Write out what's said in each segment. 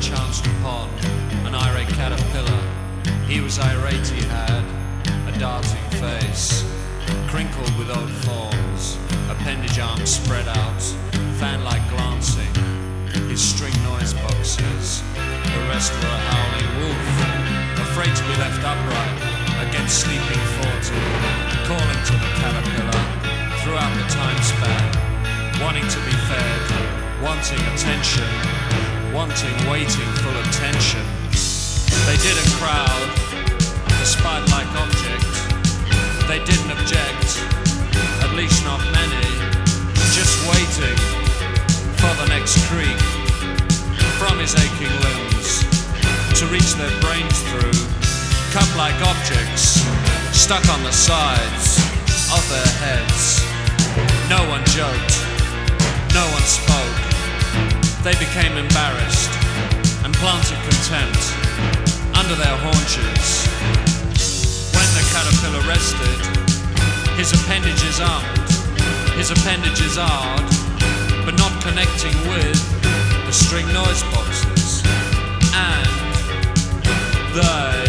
Chanced upon an irate caterpillar. He was irate, he had a darting face, crinkled with old forms, appendage arms spread out, fan like glancing, his string noise boxes. The rest were a howling wolf, afraid to be left upright against sleeping forty, calling to the caterpillar throughout the time span, wanting to be fed, wanting attention wanting waiting full of tension. They didn't crowd, despite like object. They didn't object, at least not many. Just waiting for the next creak from his aching limbs to reach their brains through cup like objects stuck on the sides of their heads. No one joked, no one spoke. They became embarrassed and planted contempt under their haunches. When the caterpillar rested, his appendages armed, his appendages hard, but not connecting with the string noise boxes. And they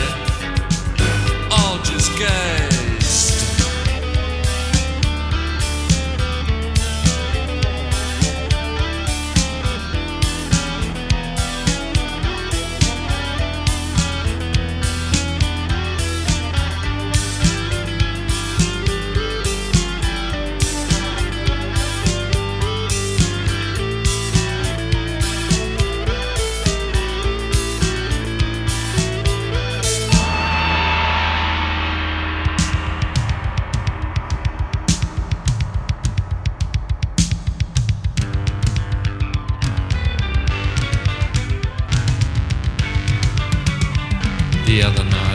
the other night.